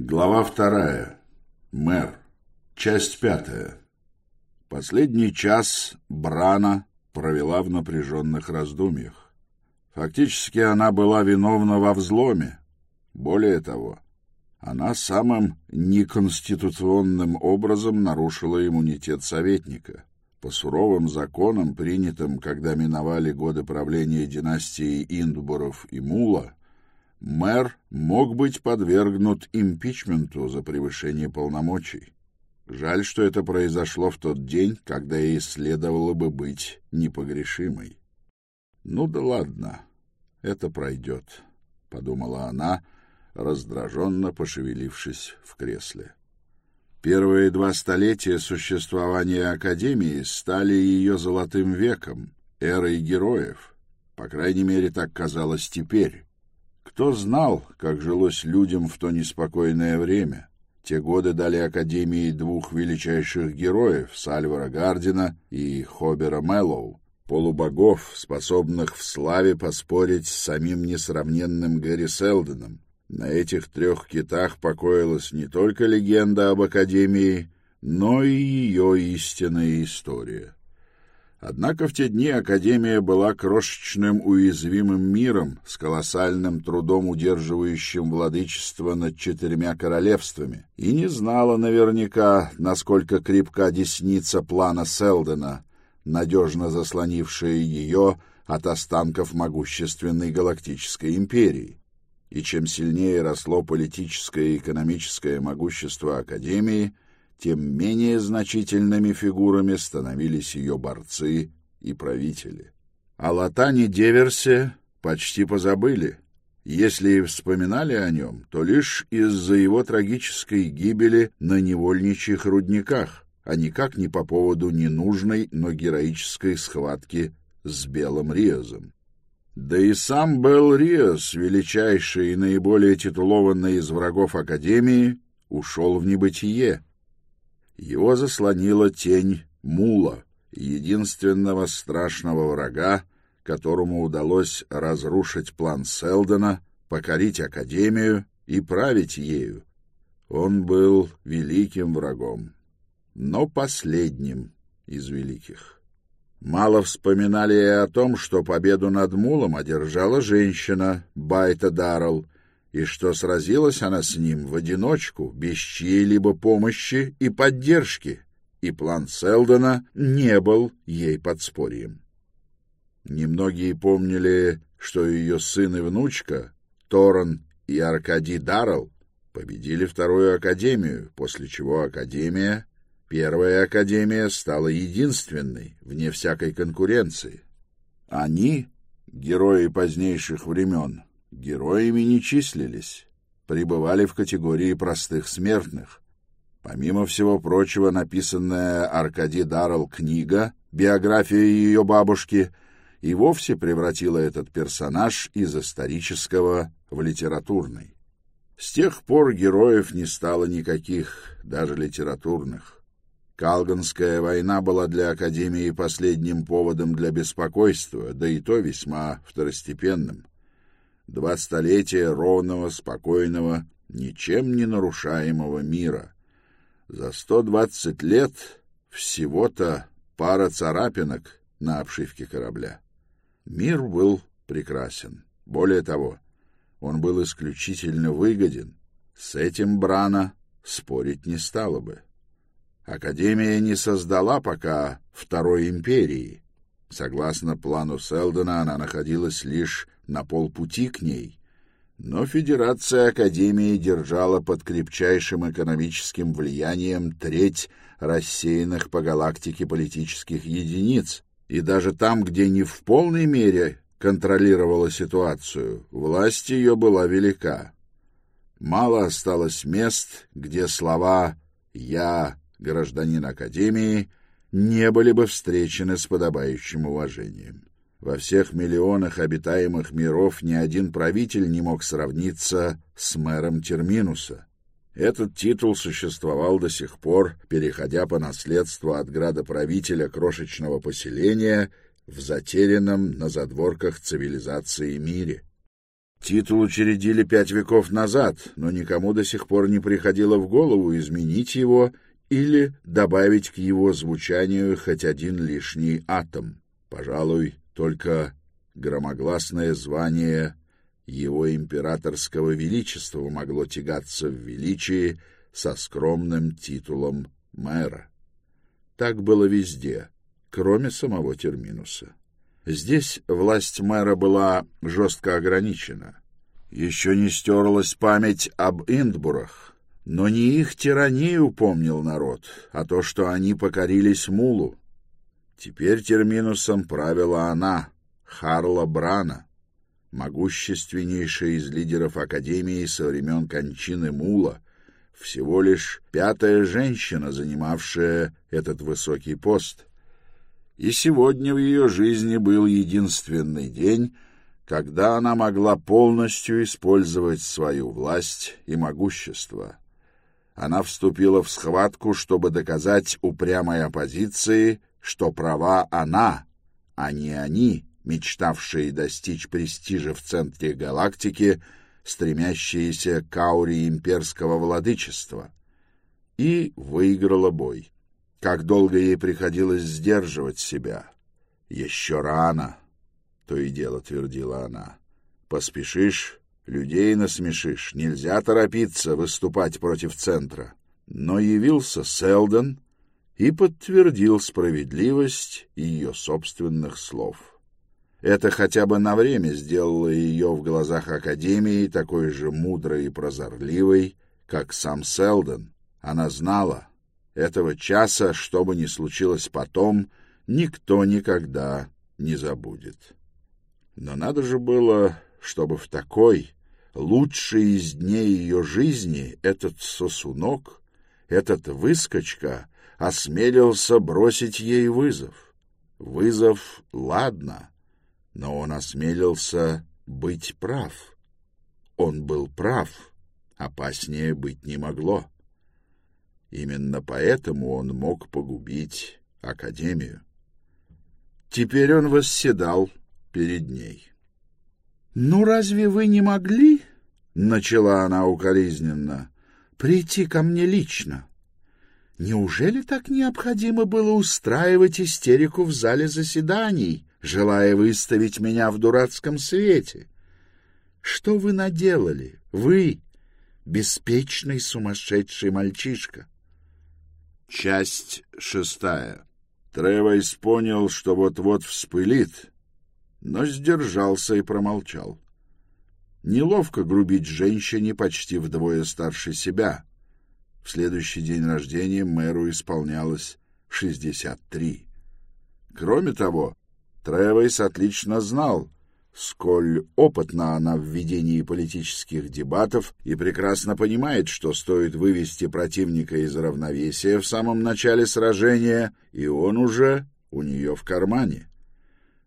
Глава вторая. Мэр. Часть пятая. Последний час Брана провела в напряженных раздумьях. Фактически она была виновна во взломе. Более того, она самым неконституционным образом нарушила иммунитет советника. По суровым законам, принятым, когда миновали годы правления династии Индбуров и Мула, мэр мог быть подвергнут импичменту за превышение полномочий. Жаль, что это произошло в тот день, когда ей следовало бы быть непогрешимой. «Ну да ладно, это пройдет», — подумала она, раздраженно пошевелившись в кресле. Первые два столетия существования Академии стали ее золотым веком, эрой героев. По крайней мере, так казалось теперь. Кто знал, как жилось людям в то неспокойное время? Те годы дали Академии двух величайших героев, Сальвара Гардина и Хобера Мэллоу, полубогов, способных в славе поспорить с самим несравненным Гэри Селденом. На этих трех китах покоилась не только легенда об Академии, но и ее истинная история. Однако в те дни Академия была крошечным уязвимым миром с колоссальным трудом удерживающим владычество над четырьмя королевствами и не знала наверняка, насколько крепка десница плана Селдена, надежно заслонившая ее от останков могущественной галактической империи. И чем сильнее росло политическое и экономическое могущество Академии — тем менее значительными фигурами становились ее борцы и правители. О Латане Деверсе почти позабыли. Если и вспоминали о нем, то лишь из-за его трагической гибели на невольничьих рудниках, а никак не по поводу ненужной, но героической схватки с Белым Риозом. Да и сам Бел Риос, величайший и наиболее титулованный из врагов Академии, ушел в небытие — его заслонила тень Мула, единственного страшного врага, которому удалось разрушить план Селдена, покорить Академию и править ею. Он был великим врагом, но последним из великих. Мало вспоминали и о том, что победу над Мулом одержала женщина Байта Даррелл, и что сразилась она с ним в одиночку, без чьей-либо помощи и поддержки, и план Селдона не был ей подспорьем. Немногие помнили, что ее сын и внучка, Торан и Аркадий Даррелл, победили вторую академию, после чего академия, первая академия, стала единственной, вне всякой конкуренции. Они, герои позднейших времен, героями не числились, пребывали в категории простых смертных. Помимо всего прочего, написанная Аркади Даррелл книга, биография ее бабушки, и вовсе превратила этот персонаж из исторического в литературный. С тех пор героев не стало никаких, даже литературных. Калганская война была для Академии последним поводом для беспокойства, да и то весьма второстепенным два столетия ровного, спокойного, ничем не нарушаемого мира. За сто двадцать лет всего-то пара царапинок на обшивке корабля. Мир был прекрасен. Более того, он был исключительно выгоден. С этим Брана спорить не стало бы. Академия не создала пока Второй империи. Согласно плану Селдена, она находилась лишь на полпути к ней, но Федерация Академии держала под крепчайшим экономическим влиянием треть рассеянных по галактике политических единиц, и даже там, где не в полной мере контролировала ситуацию, власть ее была велика. Мало осталось мест, где слова «я гражданин Академии» не были бы встречены с подобающим уважением. Во всех миллионах обитаемых миров ни один правитель не мог сравниться с мэром Терминуса. Этот титул существовал до сих пор, переходя по наследству от градоправителя крошечного поселения в затерянном на задворках цивилизации мире. Титул учредили пять веков назад, но никому до сих пор не приходило в голову изменить его или добавить к его звучанию хоть один лишний атом. Пожалуй, только громогласное звание его императорского величества могло тягаться в величии со скромным титулом мэра. Так было везде, кроме самого Терминуса. Здесь власть мэра была жестко ограничена. Еще не стерлась память об Индбурах, но не их тиранию помнил народ, а то, что они покорились Мулу. Теперь Терминусом правила она, Харла Брана, могущественнейшая из лидеров Академии со времен кончины Мула, всего лишь пятая женщина, занимавшая этот высокий пост. И сегодня в ее жизни был единственный день, когда она могла полностью использовать свою власть и могущество. Она вступила в схватку, чтобы доказать упрямой оппозиции, что права она, а не они, мечтавшие достичь престижа в центре галактики, стремящиеся к ауре имперского владычества. И выиграла бой. Как долго ей приходилось сдерживать себя. Еще рано, то и дело твердила она. Поспешишь, людей насмешишь, нельзя торопиться выступать против центра. Но явился Селдон и подтвердил справедливость ее собственных слов. Это хотя бы на время сделало ее в глазах Академии такой же мудрой и прозорливой, как сам Селдон. Она знала, этого часа, что бы ни случилось потом, никто никогда не забудет. Но надо же было, чтобы в такой, лучший из дней ее жизни, этот сосунок, этот выскочка осмелился бросить ей вызов. Вызов — ладно, но он осмелился быть прав. Он был прав, опаснее быть не могло. Именно поэтому он мог погубить Академию. Теперь он восседал перед ней. — Ну, разве вы не могли, — начала она укоризненно, — прийти ко мне лично? Неужели так необходимо было устраивать истерику в зале заседаний, желая выставить меня в дурацком свете? Что вы наделали, вы, беспечный сумасшедший мальчишка? — Часть шестая. Тревойс понял, что вот-вот вспылит, но сдержался и промолчал. Неловко грубить женщине почти вдвое старше себя. Следующий день рождения мэру исполнялось шестьдесят три. Кроме того, Тревойс отлично знал, сколь опытна она в ведении политических дебатов и прекрасно понимает, что стоит вывести противника из равновесия в самом начале сражения, и он уже у нее в кармане.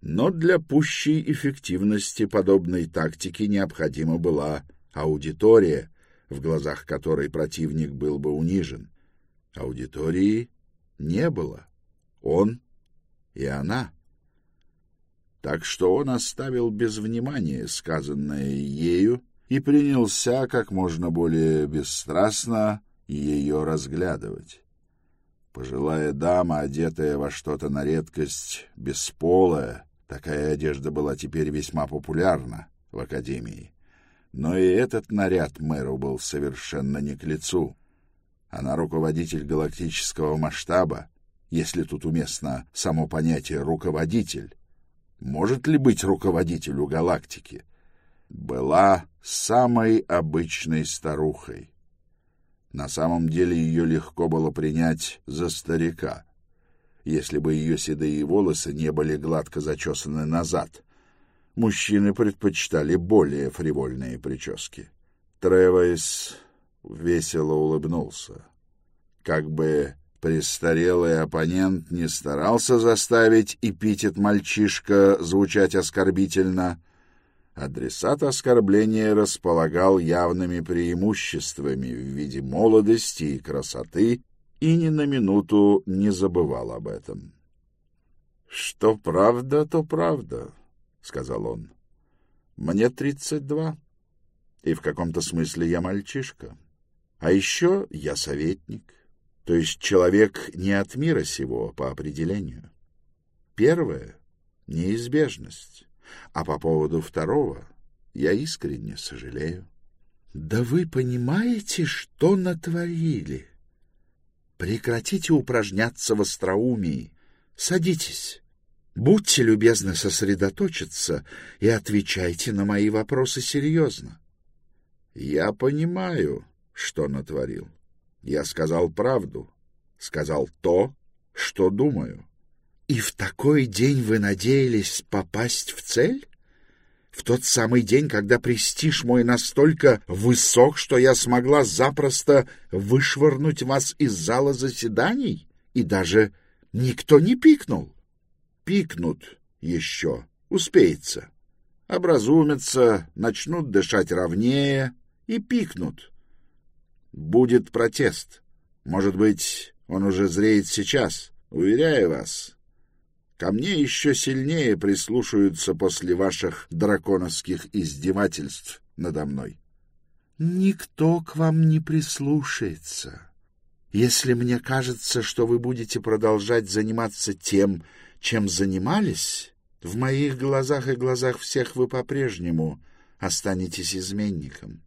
Но для пущей эффективности подобной тактики необходима была аудитория, в глазах которой противник был бы унижен. Аудитории не было. Он и она — так что он оставил без внимания сказанное ею и принялся как можно более бесстрастно ее разглядывать. Пожилая дама, одетая во что-то на редкость бесполая, такая одежда была теперь весьма популярна в Академии. Но и этот наряд мэру был совершенно не к лицу. Она руководитель галактического масштаба, если тут уместно само понятие «руководитель», может ли быть руководителю галактики, была самой обычной старухой. На самом деле ее легко было принять за старика, если бы ее седые волосы не были гладко зачесаны назад. Мужчины предпочитали более фривольные прически. Тревойс весело улыбнулся. Как бы Престарелый оппонент не старался заставить эпитет «мальчишка» звучать оскорбительно. Адресат оскорбления располагал явными преимуществами в виде молодости и красоты и ни на минуту не забывал об этом. — Что правда, то правда, — сказал он. Мне тридцать два, и в каком-то смысле я мальчишка. А еще я советник, то есть человек не от мира сего по определению. Первое — неизбежность, а по поводу второго я искренне сожалею. Да вы понимаете, что натворили? Прекратите упражняться в остроумии. Садитесь. Будьте любезны сосредоточиться и отвечайте на мои вопросы серьезно. Я понимаю, что натворил. Я сказал правду, сказал то, что думаю. И в такой день вы надеялись попасть в цель? В тот самый день, когда престиж мой настолько высок, что я смогла запросто вышвырнуть вас из зала заседаний? И даже никто не пикнул пикнут еще, успеется. Образумятся, начнут дышать ровнее и пикнут. Будет протест. Может быть, он уже зреет сейчас, уверяю вас. Ко мне еще сильнее прислушаются после ваших драконовских издевательств надо мной. Никто к вам не прислушается. Если мне кажется, что вы будете продолжать заниматься тем, чем занимались, в моих глазах и глазах всех вы по-прежнему останетесь изменником.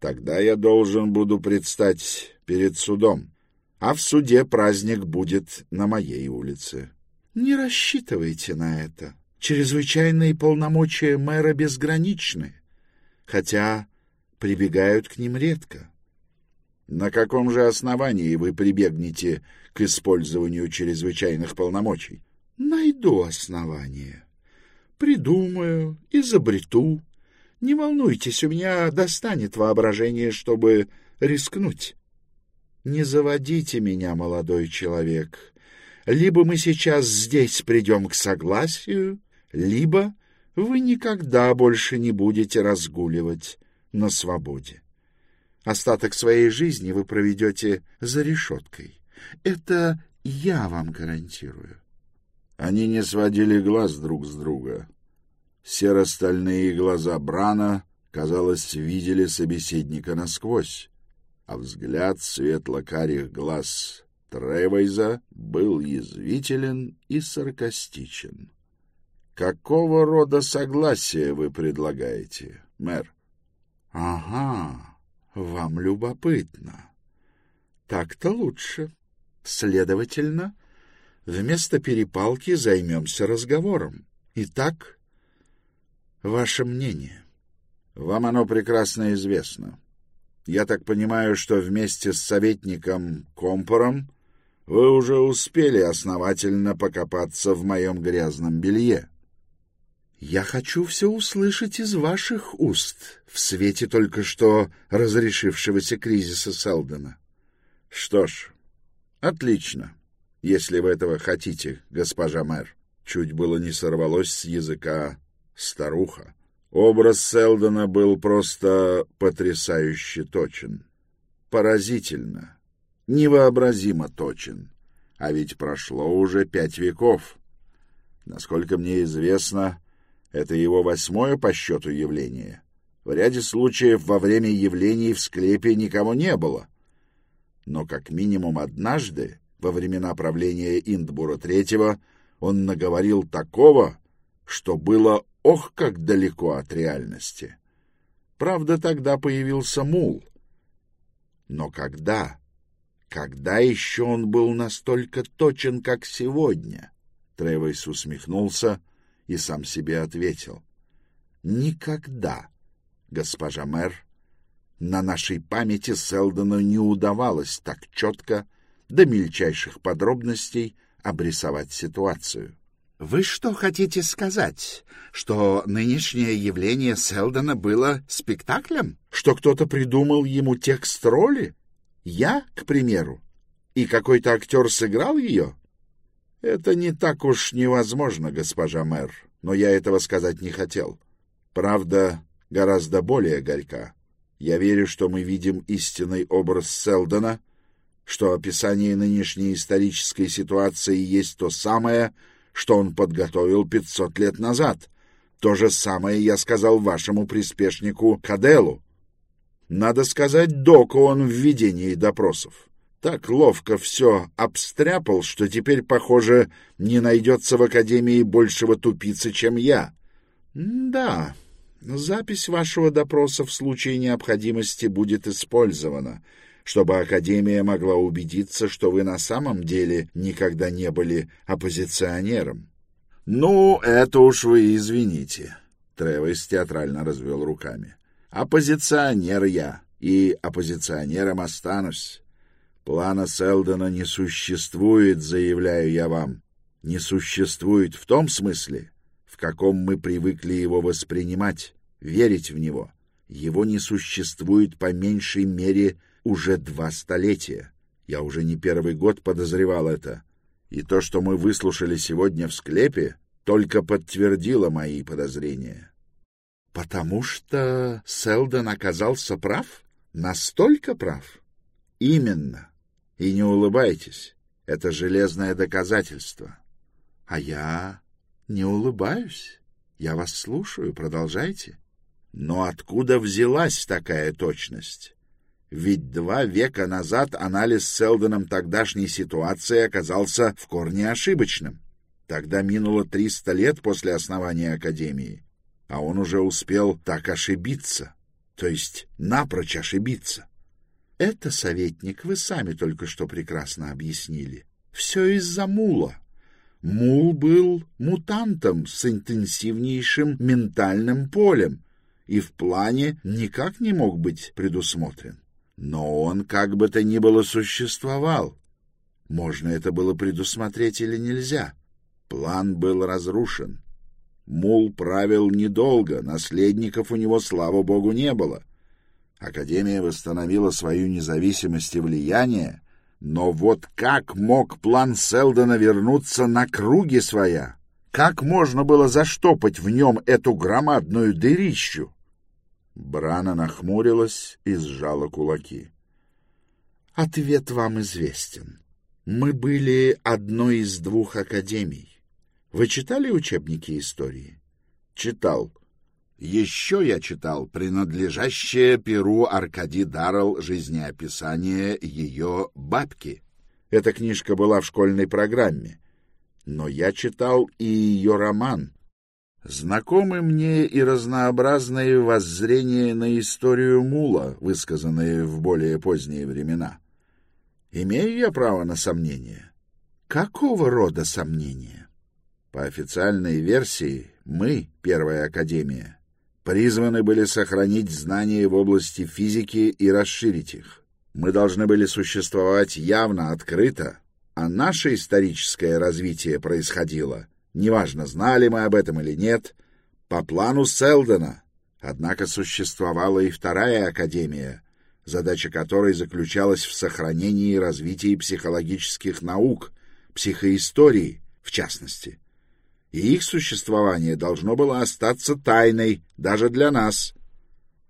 Тогда я должен буду предстать перед судом, а в суде праздник будет на моей улице. Не рассчитывайте на это. Чрезвычайные полномочия мэра безграничны, хотя прибегают к ним редко. На каком же основании вы прибегнете к использованию чрезвычайных полномочий? Найду основание. Придумаю, изобрету. Не волнуйтесь, у меня достанет воображение, чтобы рискнуть. Не заводите меня, молодой человек. Либо мы сейчас здесь придем к согласию, либо вы никогда больше не будете разгуливать на свободе. Остаток своей жизни вы проведете за решеткой. Это я вам гарантирую. Они не сводили глаз друг с друга. Серо-стальные глаза Брана, казалось, видели собеседника насквозь, а взгляд светло-карих глаз Тревейза был язвителен и саркастичен. «Какого рода согласие вы предлагаете, мэр?» «Ага, вам любопытно. Так-то лучше. Следовательно, Вместо перепалки займемся разговором. Итак, ваше мнение. Вам оно прекрасно известно. Я так понимаю, что вместе с советником Компором вы уже успели основательно покопаться в моем грязном белье. Я хочу все услышать из ваших уст в свете только что разрешившегося кризиса Селдона. Что ж, отлично если вы этого хотите, госпожа мэр. Чуть было не сорвалось с языка старуха. Образ Селдона был просто потрясающе точен. Поразительно, невообразимо точен. А ведь прошло уже пять веков. Насколько мне известно, это его восьмое по счету явление. В ряде случаев во время явлений в склепе никого не было. Но как минимум однажды во времена правления Индбура III он наговорил такого, что было ох как далеко от реальности. Правда, тогда появился мул. Но когда? Когда еще он был настолько точен, как сегодня? Тревойс усмехнулся и сам себе ответил. Никогда, госпожа мэр, на нашей памяти Селдону не удавалось так четко до мельчайших подробностей обрисовать ситуацию. «Вы что хотите сказать? Что нынешнее явление Селдона было спектаклем? Что кто-то придумал ему текст роли? Я, к примеру? И какой-то актер сыграл ее?» «Это не так уж невозможно, госпожа мэр, но я этого сказать не хотел. Правда, гораздо более горька. Я верю, что мы видим истинный образ Селдона — что описание нынешней исторической ситуации есть то самое, что он подготовил 500 лет назад. То же самое я сказал вашему приспешнику Каделу. Надо сказать, доку он в ведении допросов. Так ловко все обстряпал, что теперь, похоже, не найдется в Академии большего тупицы, чем я. — Да, запись вашего допроса в случае необходимости будет использована, чтобы Академия могла убедиться, что вы на самом деле никогда не были оппозиционером. — Ну, это уж вы извините, — Тревес театрально развел руками. — Оппозиционер я, и оппозиционером останусь. Плана Селдона не существует, заявляю я вам. Не существует в том смысле, в каком мы привыкли его воспринимать, верить в него. Его не существует по меньшей мере уже два столетия. Я уже не первый год подозревал это. И то, что мы выслушали сегодня в склепе, только подтвердило мои подозрения. — Потому что Селдон оказался прав? Настолько прав? — Именно. И не улыбайтесь. Это железное доказательство. А я не улыбаюсь. Я вас слушаю, продолжайте. Но откуда взялась такая точность? Ведь два века назад анализ Селдоном тогдашней ситуации оказался в корне ошибочным. Тогда минуло 300 лет после основания Академии, а он уже успел так ошибиться, то есть напрочь ошибиться. Это, советник, вы сами только что прекрасно объяснили. Все из-за мула. Мул был мутантом с интенсивнейшим ментальным полем и в плане никак не мог быть предусмотрен. Но он как бы то ни было существовал. Можно это было предусмотреть или нельзя. План был разрушен. Мул правил недолго, наследников у него, слава богу, не было. Академия восстановила свою независимость и влияние, но вот как мог план Селдона вернуться на круги своя? Как можно было заштопать в нем эту громадную дырищу? Брана нахмурилась и сжала кулаки. Ответ вам известен. Мы были одной из двух академий. Вы читали учебники истории? Читал. Еще я читал принадлежащее Перу Аркади Даррелл жизнеописание ее бабки. Эта книжка была в школьной программе. Но я читал и ее роман. Знакомы мне и разнообразные воззрения на историю Мула, высказанные в более поздние времена. Имею я право на сомнения? Какого рода сомнения? По официальной версии, мы, Первая Академия, призваны были сохранить знания в области физики и расширить их. Мы должны были существовать явно, открыто, а наше историческое развитие происходило, неважно, знали мы об этом или нет, по плану Селдона. Однако существовала и вторая академия, задача которой заключалась в сохранении и развитии психологических наук, психоистории в частности и их существование должно было остаться тайной даже для нас.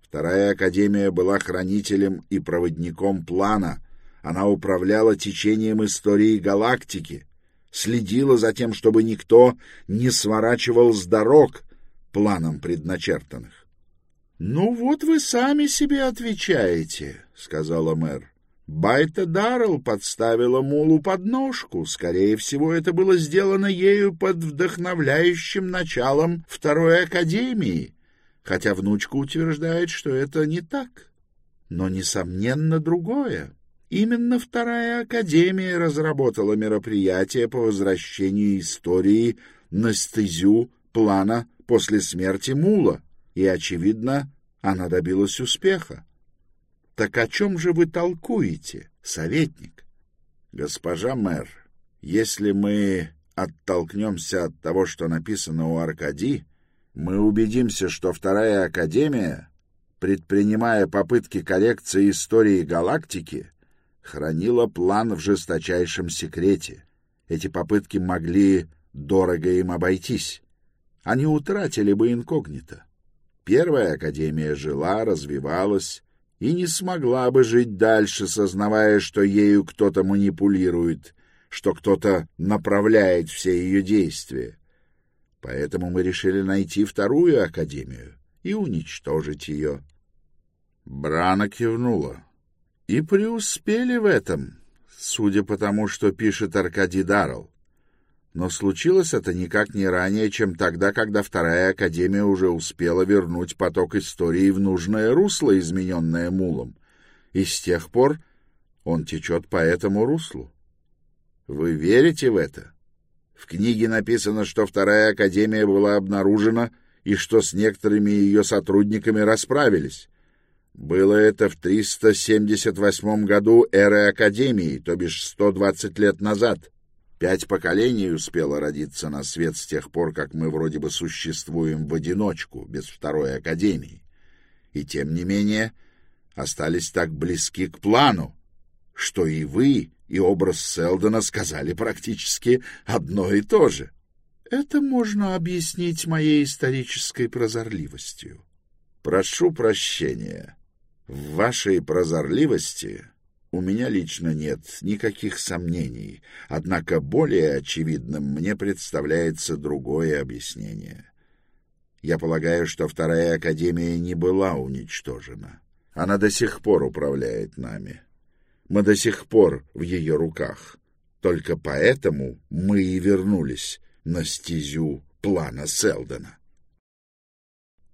Вторая Академия была хранителем и проводником плана. Она управляла течением истории галактики, следила за тем, чтобы никто не сворачивал с дорог планом предначертанных. — Ну вот вы сами себе отвечаете, — сказала мэр. Байта Даррелл подставила Мулу подножку. Скорее всего, это было сделано ею под вдохновляющим началом Второй Академии, хотя внучка утверждает, что это не так. Но, несомненно, другое. Именно Вторая Академия разработала мероприятие по возвращению истории на стезю плана после смерти Мула, и, очевидно, она добилась успеха. Так о чем же вы толкуете, советник? Госпожа мэр, если мы оттолкнемся от того, что написано у Аркади, мы убедимся, что Вторая Академия, предпринимая попытки коррекции истории галактики, хранила план в жесточайшем секрете. Эти попытки могли дорого им обойтись. Они утратили бы инкогнито. Первая Академия жила, развивалась, и не смогла бы жить дальше, сознавая, что ею кто-то манипулирует, что кто-то направляет все ее действия. Поэтому мы решили найти вторую академию и уничтожить ее. Брана кивнула. И преуспели в этом, судя по тому, что пишет Аркадий Даррелл. Но случилось это никак не ранее, чем тогда, когда Вторая Академия уже успела вернуть поток истории в нужное русло, измененное Мулом. И с тех пор он течет по этому руслу. Вы верите в это? В книге написано, что Вторая Академия была обнаружена и что с некоторыми ее сотрудниками расправились. Было это в 378 году эры Академии, то бишь 120 лет назад. Пять поколений успело родиться на свет с тех пор, как мы вроде бы существуем в одиночку, без второй академии. И тем не менее остались так близки к плану, что и вы, и образ Селдона сказали практически одно и то же. Это можно объяснить моей исторической прозорливостью. Прошу прощения. В вашей прозорливости у меня лично нет никаких сомнений, однако более очевидным мне представляется другое объяснение. Я полагаю, что Вторая Академия не была уничтожена. Она до сих пор управляет нами. Мы до сих пор в ее руках. Только поэтому мы и вернулись на стезю плана Селдона.